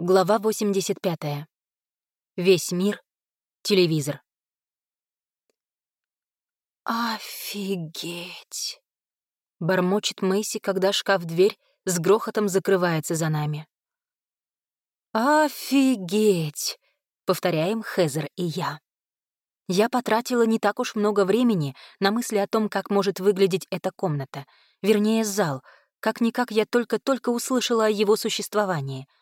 Глава 85. Весь мир — телевизор. «Офигеть!» — бормочет Мэйси, когда шкаф-дверь с грохотом закрывается за нами. «Офигеть!» — повторяем Хезер и я. Я потратила не так уж много времени на мысли о том, как может выглядеть эта комната, вернее, зал. Как-никак я только-только услышала о его существовании —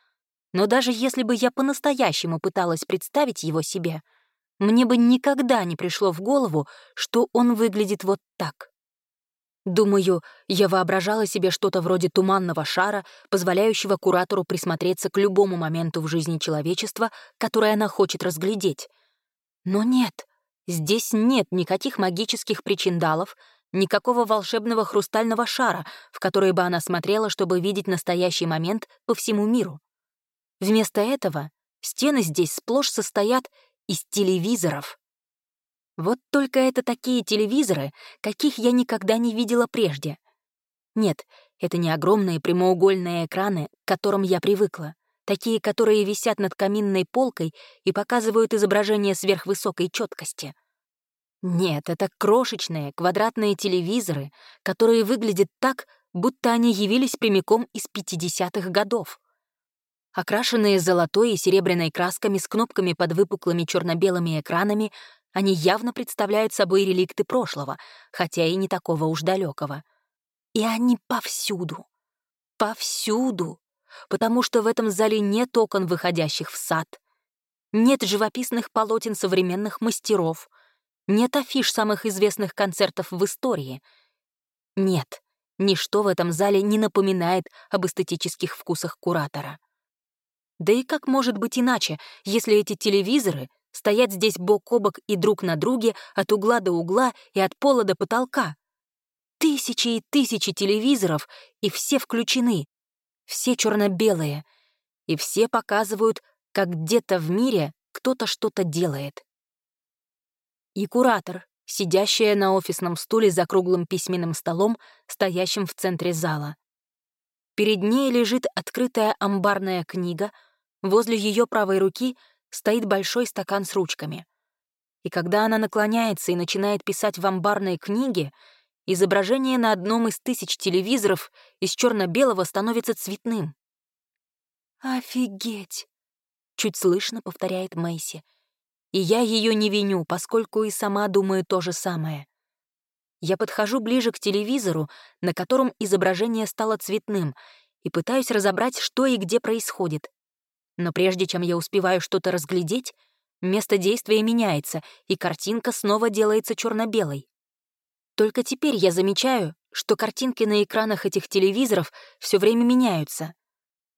но даже если бы я по-настоящему пыталась представить его себе, мне бы никогда не пришло в голову, что он выглядит вот так. Думаю, я воображала себе что-то вроде туманного шара, позволяющего куратору присмотреться к любому моменту в жизни человечества, которое она хочет разглядеть. Но нет, здесь нет никаких магических причиндалов, никакого волшебного хрустального шара, в который бы она смотрела, чтобы видеть настоящий момент по всему миру. Вместо этого стены здесь сплошь состоят из телевизоров. Вот только это такие телевизоры, каких я никогда не видела прежде. Нет, это не огромные прямоугольные экраны, к которым я привыкла, такие, которые висят над каминной полкой и показывают изображение сверхвысокой четкости. Нет, это крошечные квадратные телевизоры, которые выглядят так, будто они явились прямиком из 50-х годов. Окрашенные золотой и серебряной красками с кнопками под выпуклыми черно-белыми экранами, они явно представляют собой реликты прошлого, хотя и не такого уж далекого. И они повсюду. Повсюду. Потому что в этом зале нет окон, выходящих в сад. Нет живописных полотен современных мастеров. Нет афиш самых известных концертов в истории. Нет, ничто в этом зале не напоминает об эстетических вкусах куратора. Да и как может быть иначе, если эти телевизоры стоят здесь бок о бок и друг на друге от угла до угла и от пола до потолка? Тысячи и тысячи телевизоров, и все включены. Все черно-белые. И все показывают, как где-то в мире кто-то что-то делает. И куратор, сидящая на офисном стуле за круглым письменным столом, стоящим в центре зала. Перед ней лежит открытая амбарная книга — Возле ее правой руки стоит большой стакан с ручками. И когда она наклоняется и начинает писать в амбарной книге, изображение на одном из тысяч телевизоров из черно белого становится цветным. «Офигеть!» — чуть слышно повторяет Мэйси. И я ее не виню, поскольку и сама думаю то же самое. Я подхожу ближе к телевизору, на котором изображение стало цветным, и пытаюсь разобрать, что и где происходит. Но прежде чем я успеваю что-то разглядеть, место действия меняется, и картинка снова делается черно белой Только теперь я замечаю, что картинки на экранах этих телевизоров все время меняются.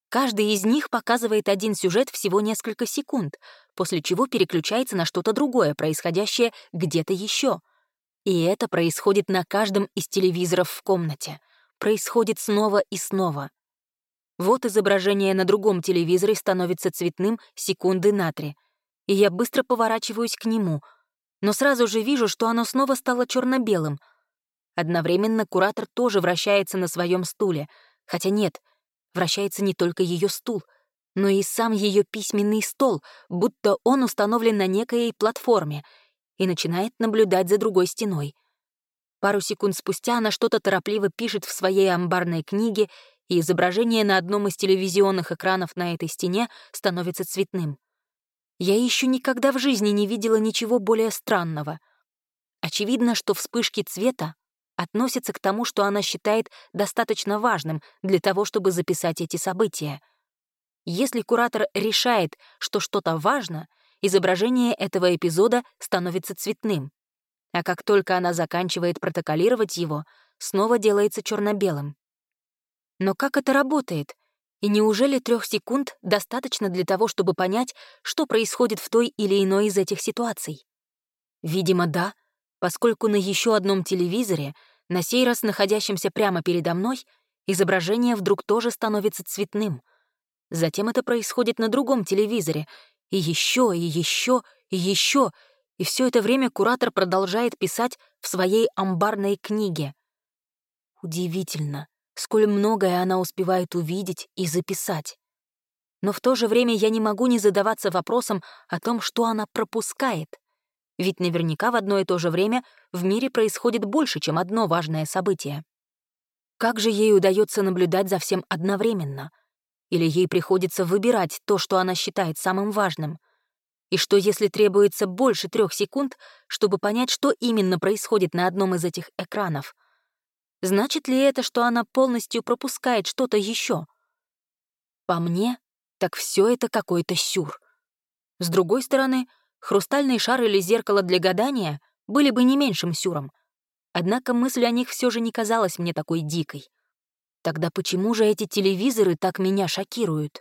Каждый из них показывает один сюжет всего несколько секунд, после чего переключается на что-то другое, происходящее где-то еще. И это происходит на каждом из телевизоров в комнате. Происходит снова и снова. Вот изображение на другом телевизоре становится цветным секунды на три, и я быстро поворачиваюсь к нему, но сразу же вижу, что оно снова стало черно белым Одновременно куратор тоже вращается на своем стуле, хотя нет, вращается не только ее стул, но и сам ее письменный стол, будто он установлен на некой платформе, и начинает наблюдать за другой стеной. Пару секунд спустя она что-то торопливо пишет в своей амбарной книге и изображение на одном из телевизионных экранов на этой стене становится цветным. Я еще никогда в жизни не видела ничего более странного. Очевидно, что вспышки цвета относятся к тому, что она считает достаточно важным для того, чтобы записать эти события. Если куратор решает, что что-то важно, изображение этого эпизода становится цветным. А как только она заканчивает протоколировать его, снова делается черно белым но как это работает? И неужели трех секунд достаточно для того, чтобы понять, что происходит в той или иной из этих ситуаций? Видимо, да, поскольку на еще одном телевизоре, на сей раз находящемся прямо передо мной, изображение вдруг тоже становится цветным. Затем это происходит на другом телевизоре, и еще, и еще, и еще, и все это время куратор продолжает писать в своей амбарной книге. Удивительно, сколь многое она успевает увидеть и записать. Но в то же время я не могу не задаваться вопросом о том, что она пропускает. Ведь наверняка в одно и то же время в мире происходит больше, чем одно важное событие. Как же ей удается наблюдать за всем одновременно? Или ей приходится выбирать то, что она считает самым важным? И что, если требуется больше трех секунд, чтобы понять, что именно происходит на одном из этих экранов? Значит ли это, что она полностью пропускает что-то еще? По мне, так все это какой-то сюр. С другой стороны, хрустальный шар или зеркало для гадания были бы не меньшим сюром, Однако мысль о них все же не казалась мне такой дикой. Тогда почему же эти телевизоры так меня шокируют?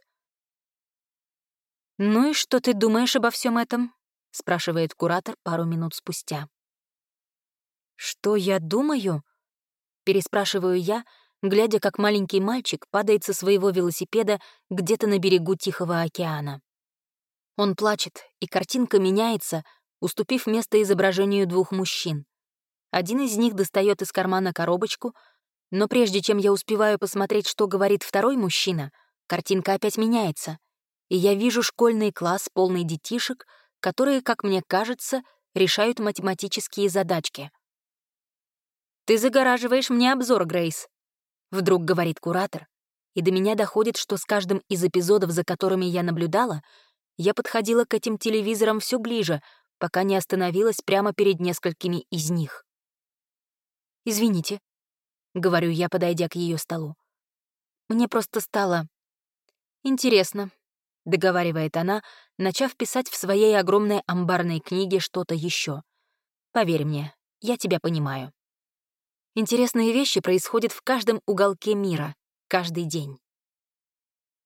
«Ну и что ты думаешь обо всем этом?» — спрашивает куратор пару минут спустя. «Что я думаю?» — переспрашиваю я, глядя, как маленький мальчик падает со своего велосипеда где-то на берегу Тихого океана. Он плачет, и картинка меняется, уступив место изображению двух мужчин. Один из них достает из кармана коробочку, но прежде чем я успеваю посмотреть, что говорит второй мужчина, картинка опять меняется, и я вижу школьный класс, полный детишек, которые, как мне кажется, решают математические задачки. «Ты загораживаешь мне обзор, Грейс», — вдруг говорит куратор, и до меня доходит, что с каждым из эпизодов, за которыми я наблюдала, я подходила к этим телевизорам все ближе, пока не остановилась прямо перед несколькими из них. «Извините», — говорю я, подойдя к ее столу. «Мне просто стало интересно», — договаривает она, начав писать в своей огромной амбарной книге что-то еще. «Поверь мне, я тебя понимаю». Интересные вещи происходят в каждом уголке мира, каждый день.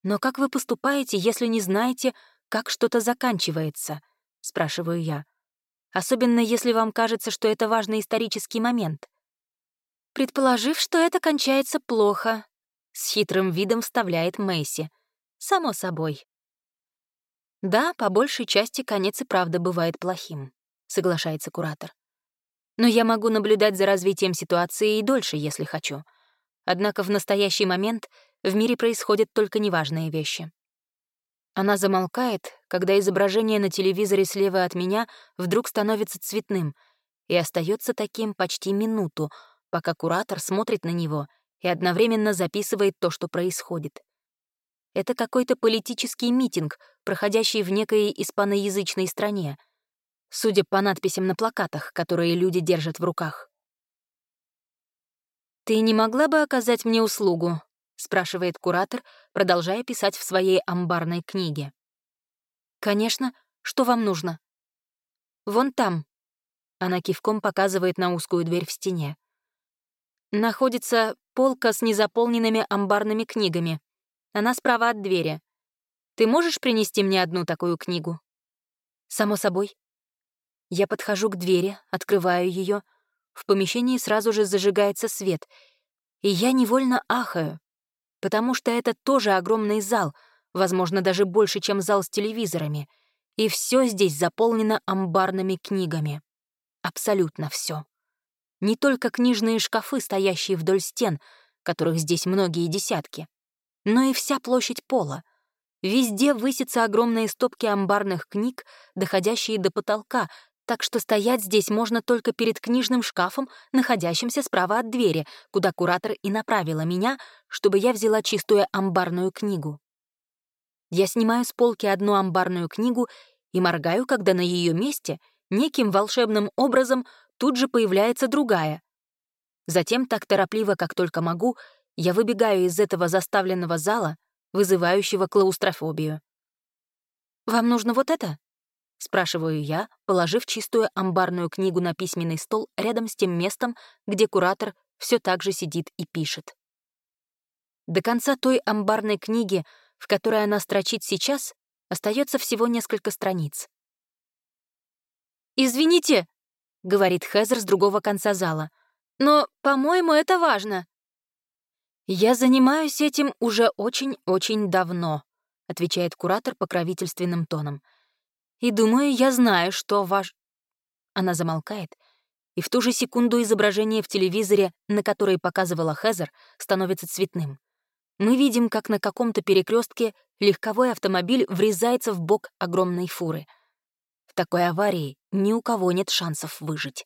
«Но как вы поступаете, если не знаете, как что-то заканчивается?» — спрашиваю я. «Особенно если вам кажется, что это важный исторический момент предположив, что это кончается плохо. С хитрым видом вставляет Мэйси. Само собой. Да, по большей части конец и правда бывает плохим, соглашается куратор. Но я могу наблюдать за развитием ситуации и дольше, если хочу. Однако в настоящий момент в мире происходят только неважные вещи. Она замолкает, когда изображение на телевизоре слева от меня вдруг становится цветным и остается таким почти минуту, пока куратор смотрит на него и одновременно записывает то, что происходит. Это какой-то политический митинг, проходящий в некой испаноязычной стране, судя по надписям на плакатах, которые люди держат в руках. «Ты не могла бы оказать мне услугу?» — спрашивает куратор, продолжая писать в своей амбарной книге. «Конечно. Что вам нужно?» «Вон там». Она кивком показывает на узкую дверь в стене находится полка с незаполненными амбарными книгами. Она справа от двери. Ты можешь принести мне одну такую книгу? Само собой. Я подхожу к двери, открываю ее. В помещении сразу же зажигается свет. И я невольно ахаю, потому что это тоже огромный зал, возможно, даже больше, чем зал с телевизорами. И все здесь заполнено амбарными книгами. Абсолютно все. Не только книжные шкафы, стоящие вдоль стен, которых здесь многие десятки, но и вся площадь пола. Везде высятся огромные стопки амбарных книг, доходящие до потолка, так что стоять здесь можно только перед книжным шкафом, находящимся справа от двери, куда куратор и направила меня, чтобы я взяла чистую амбарную книгу. Я снимаю с полки одну амбарную книгу и моргаю, когда на ее месте неким волшебным образом тут же появляется другая. Затем, так торопливо, как только могу, я выбегаю из этого заставленного зала, вызывающего клаустрофобию. «Вам нужно вот это?» — спрашиваю я, положив чистую амбарную книгу на письменный стол рядом с тем местом, где куратор все так же сидит и пишет. До конца той амбарной книги, в которой она строчит сейчас, остается всего несколько страниц. «Извините!» — говорит Хезер с другого конца зала. «Но, по-моему, это важно». «Я занимаюсь этим уже очень-очень давно», — отвечает куратор покровительственным тоном. «И думаю, я знаю, что ваш...» Она замолкает, и в ту же секунду изображение в телевизоре, на которое показывала Хезер, становится цветным. Мы видим, как на каком-то перекрестке легковой автомобиль врезается в бок огромной фуры. В такой аварии ни у кого нет шансов выжить.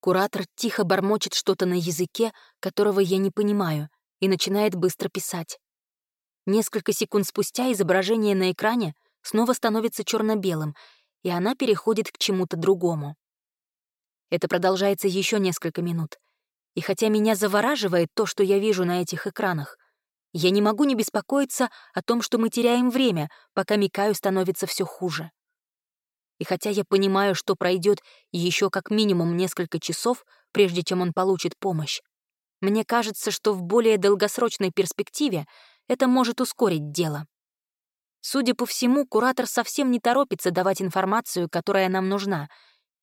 Куратор тихо бормочет что-то на языке, которого я не понимаю, и начинает быстро писать. Несколько секунд спустя изображение на экране снова становится черно белым и она переходит к чему-то другому. Это продолжается еще несколько минут. И хотя меня завораживает то, что я вижу на этих экранах, я не могу не беспокоиться о том, что мы теряем время, пока Микаю становится все хуже. И хотя я понимаю, что пройдет еще как минимум несколько часов, прежде чем он получит помощь, мне кажется, что в более долгосрочной перспективе это может ускорить дело. Судя по всему, куратор совсем не торопится давать информацию, которая нам нужна,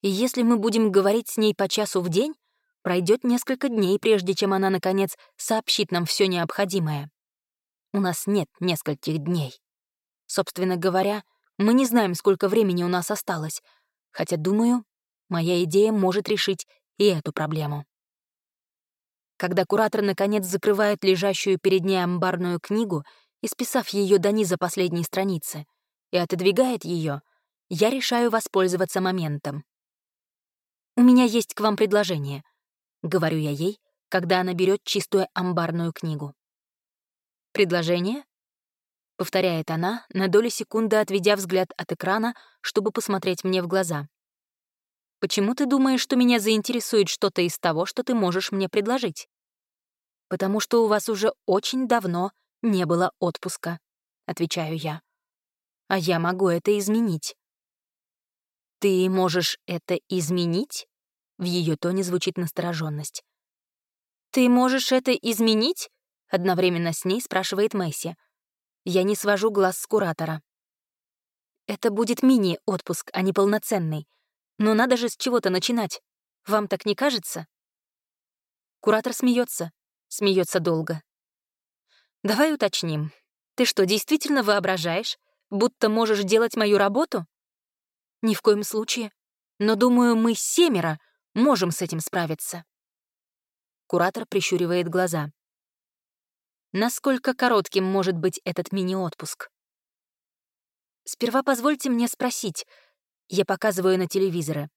и если мы будем говорить с ней по часу в день, пройдет несколько дней, прежде чем она, наконец, сообщит нам все необходимое. У нас нет нескольких дней. Собственно говоря, мы не знаем, сколько времени у нас осталось, хотя, думаю, моя идея может решить и эту проблему. Когда куратор, наконец, закрывает лежащую перед ней амбарную книгу — исписав ее до низа последней страницы, и отодвигает ее, я решаю воспользоваться моментом. «У меня есть к вам предложение», — говорю я ей, когда она берет чистую амбарную книгу. «Предложение?» — повторяет она, на долю секунды отведя взгляд от экрана, чтобы посмотреть мне в глаза. «Почему ты думаешь, что меня заинтересует что-то из того, что ты можешь мне предложить?» «Потому что у вас уже очень давно не было отпуска», — отвечаю я. «А я могу это изменить». «Ты можешь это изменить?» В ее тоне звучит настороженность. «Ты можешь это изменить?» Одновременно с ней спрашивает Месси. Я не свожу глаз с куратора. Это будет мини-отпуск, а не полноценный. Но надо же с чего-то начинать. Вам так не кажется? Куратор смеется, смеется долго. Давай уточним. Ты что, действительно воображаешь, будто можешь делать мою работу? Ни в коем случае. Но, думаю, мы семеро можем с этим справиться. Куратор прищуривает глаза. Насколько коротким может быть этот мини-отпуск? Сперва позвольте мне спросить. Я показываю на телевизоры.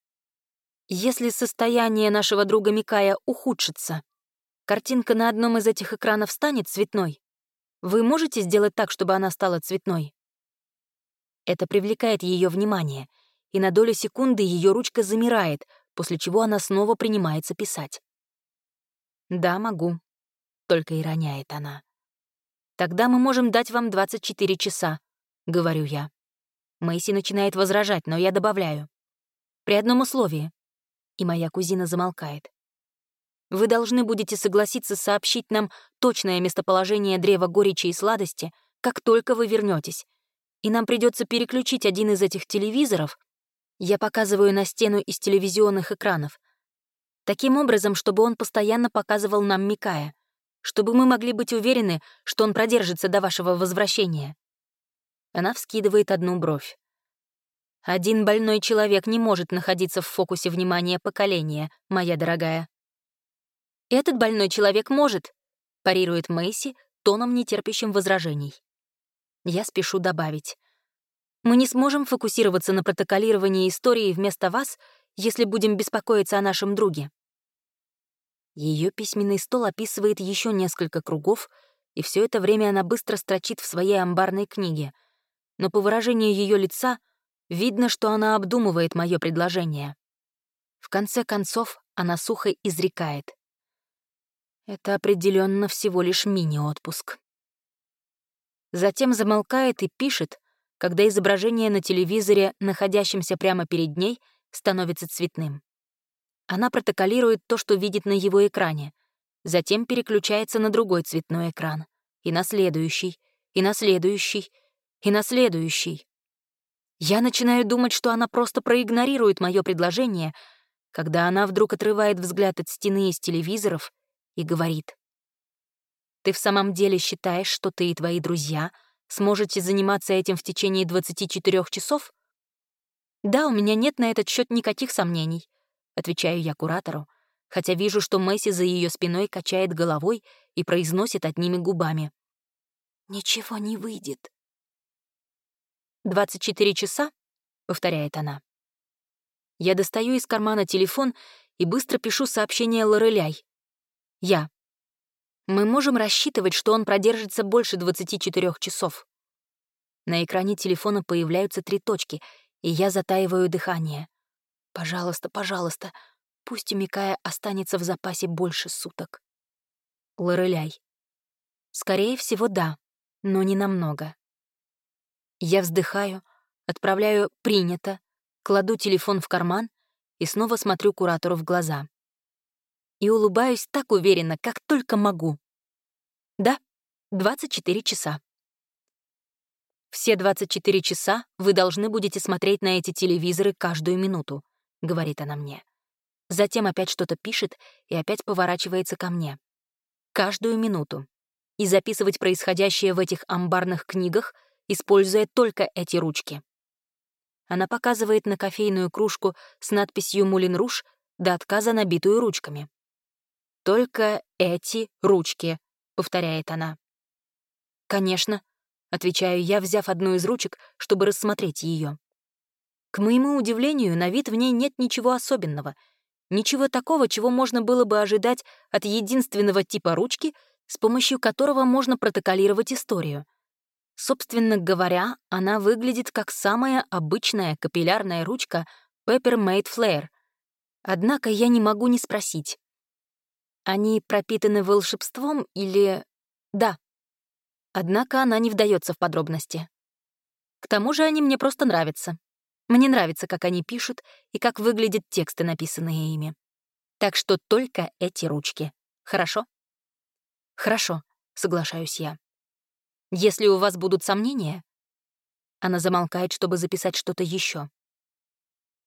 Если состояние нашего друга Микая ухудшится, картинка на одном из этих экранов станет цветной? Вы можете сделать так, чтобы она стала цветной? Это привлекает ее внимание, и на долю секунды ее ручка замирает, после чего она снова принимается писать. «Да, могу», — только и роняет она. «Тогда мы можем дать вам 24 часа», — говорю я. Мэйси начинает возражать, но я добавляю. «При одном условии». И моя кузина замолкает. Вы должны будете согласиться сообщить нам точное местоположение древа горечи и сладости, как только вы вернетесь. И нам придется переключить один из этих телевизоров. Я показываю на стену из телевизионных экранов. Таким образом, чтобы он постоянно показывал нам Микая, чтобы мы могли быть уверены, что он продержится до вашего возвращения. Она вскидывает одну бровь. Один больной человек не может находиться в фокусе внимания поколения, моя дорогая. «Этот больной человек может», — парирует Мэйси тоном, нетерпящим возражений. Я спешу добавить. «Мы не сможем фокусироваться на протоколировании истории вместо вас, если будем беспокоиться о нашем друге». Ее письменный стол описывает еще несколько кругов, и все это время она быстро строчит в своей амбарной книге. Но по выражению ее лица видно, что она обдумывает мое предложение. В конце концов, она сухо изрекает. Это определенно всего лишь мини-отпуск. Затем замолкает и пишет, когда изображение на телевизоре, находящемся прямо перед ней, становится цветным. Она протоколирует то, что видит на его экране, затем переключается на другой цветной экран, и на следующий, и на следующий, и на следующий. Я начинаю думать, что она просто проигнорирует мое предложение, когда она вдруг отрывает взгляд от стены из телевизоров и говорит. «Ты в самом деле считаешь, что ты и твои друзья сможете заниматься этим в течение 24 часов?» «Да, у меня нет на этот счет никаких сомнений», — отвечаю я куратору, хотя вижу, что Месси за ее спиной качает головой и произносит одними губами. «Ничего не выйдет». «Двадцать четыре часа?» — повторяет она. Я достаю из кармана телефон и быстро пишу сообщение Лореляй. Я. Мы можем рассчитывать, что он продержится больше 24 часов. На экране телефона появляются три точки, и я затаиваю дыхание. Пожалуйста, пожалуйста, пусть у Микая останется в запасе больше суток. Лореляй. Скорее всего, да, но не намного. Я вздыхаю, отправляю «принято», кладу телефон в карман и снова смотрю куратору в глаза. И улыбаюсь так уверенно, как только могу. Да, 24 часа. «Все 24 часа вы должны будете смотреть на эти телевизоры каждую минуту», — говорит она мне. Затем опять что-то пишет и опять поворачивается ко мне. Каждую минуту. И записывать происходящее в этих амбарных книгах, используя только эти ручки. Она показывает на кофейную кружку с надписью «Мулин Руш» до отказа набитую ручками. «Только эти ручки», — повторяет она. «Конечно», — отвечаю я, взяв одну из ручек, чтобы рассмотреть ее. К моему удивлению, на вид в ней нет ничего особенного, ничего такого, чего можно было бы ожидать от единственного типа ручки, с помощью которого можно протоколировать историю. Собственно говоря, она выглядит как самая обычная капиллярная ручка Peppermate Flare. Однако я не могу не спросить. Они пропитаны волшебством или... Да. Однако она не вдается в подробности. К тому же они мне просто нравятся. Мне нравится, как они пишут и как выглядят тексты, написанные ими. Так что только эти ручки. Хорошо? Хорошо, соглашаюсь я. Если у вас будут сомнения... Она замолкает, чтобы записать что-то еще.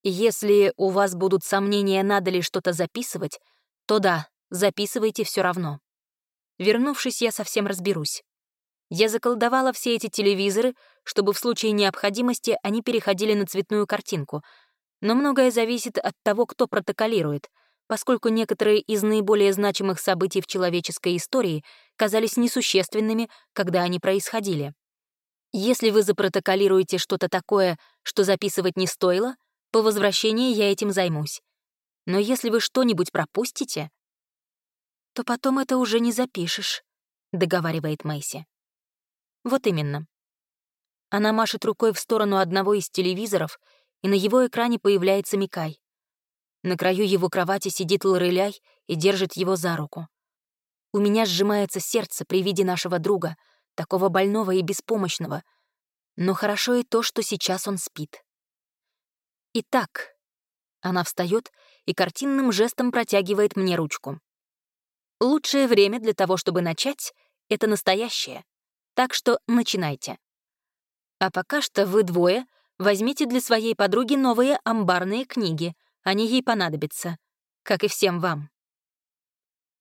Если у вас будут сомнения, надо ли что-то записывать, то да, записывайте все равно. Вернувшись, я совсем разберусь. Я заколдовала все эти телевизоры, чтобы в случае необходимости они переходили на цветную картинку. Но многое зависит от того, кто протоколирует — поскольку некоторые из наиболее значимых событий в человеческой истории казались несущественными, когда они происходили. Если вы запротоколируете что-то такое, что записывать не стоило, по возвращении я этим займусь. Но если вы что-нибудь пропустите, то потом это уже не запишешь, — договаривает Мэйси. Вот именно. Она машет рукой в сторону одного из телевизоров, и на его экране появляется Микай. На краю его кровати сидит Лореляй и держит его за руку. У меня сжимается сердце при виде нашего друга, такого больного и беспомощного. Но хорошо и то, что сейчас он спит. Итак, она встает и картинным жестом протягивает мне ручку. Лучшее время для того, чтобы начать, — это настоящее. Так что начинайте. А пока что вы двое возьмите для своей подруги новые амбарные книги — они ей понадобятся, как и всем вам.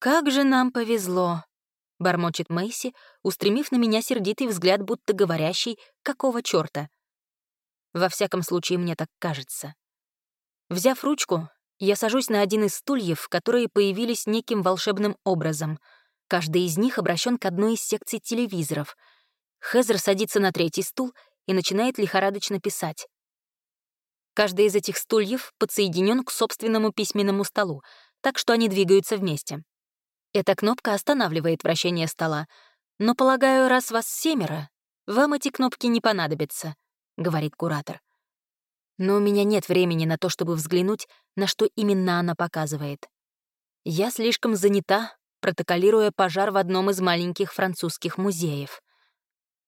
«Как же нам повезло!» — бормочет Мэйси, устремив на меня сердитый взгляд, будто говорящий «какого чёрта?». Во всяком случае, мне так кажется. Взяв ручку, я сажусь на один из стульев, которые появились неким волшебным образом. Каждый из них обращен к одной из секций телевизоров. Хезер садится на третий стул и начинает лихорадочно писать. Каждый из этих стульев подсоединен к собственному письменному столу, так что они двигаются вместе. Эта кнопка останавливает вращение стола, но, полагаю, раз вас семеро, вам эти кнопки не понадобятся, — говорит куратор. Но у меня нет времени на то, чтобы взглянуть, на что именно она показывает. Я слишком занята, протоколируя пожар в одном из маленьких французских музеев.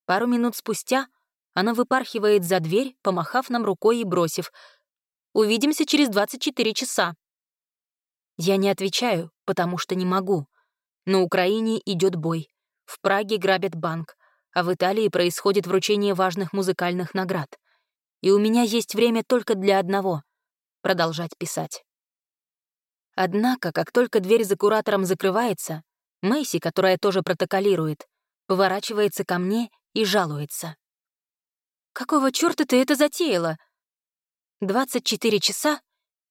Пару минут спустя она выпархивает за дверь, помахав нам рукой и бросив. «Увидимся через 24 часа». Я не отвечаю, потому что не могу. На Украине идет бой. В Праге грабят банк, а в Италии происходит вручение важных музыкальных наград. И у меня есть время только для одного — продолжать писать. Однако, как только дверь за куратором закрывается, Мэйси, которая тоже протоколирует, поворачивается ко мне и жалуется. Какого чёрта ты это затеяла? 24 часа,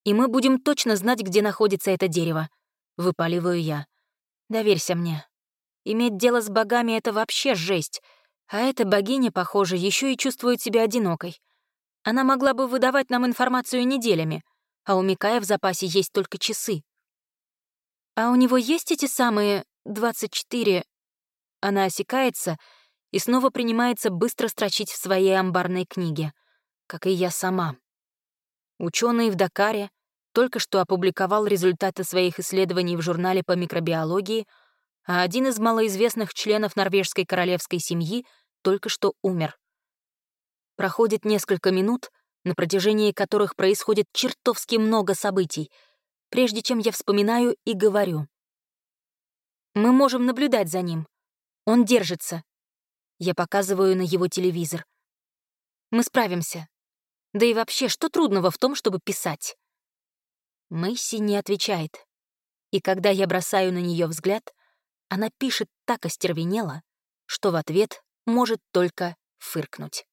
и мы будем точно знать, где находится это дерево. — выпаливаю я. «Доверься мне. Иметь дело с богами — это вообще жесть, а эта богиня, похоже, еще и чувствует себя одинокой. Она могла бы выдавать нам информацию неделями, а у Микая в запасе есть только часы. А у него есть эти самые 24... Она осекается и снова принимается быстро строчить в своей амбарной книге, как и я сама. Ученый в Дакаре только что опубликовал результаты своих исследований в журнале по микробиологии — а один из малоизвестных членов норвежской королевской семьи только что умер. Проходит несколько минут, на протяжении которых происходит чертовски много событий, прежде чем я вспоминаю и говорю. Мы можем наблюдать за ним. Он держится. Я показываю на его телевизор. Мы справимся. Да и вообще, что трудного в том, чтобы писать? Мэйси не отвечает. И когда я бросаю на нее взгляд, она пишет так остервенело, что в ответ может только фыркнуть.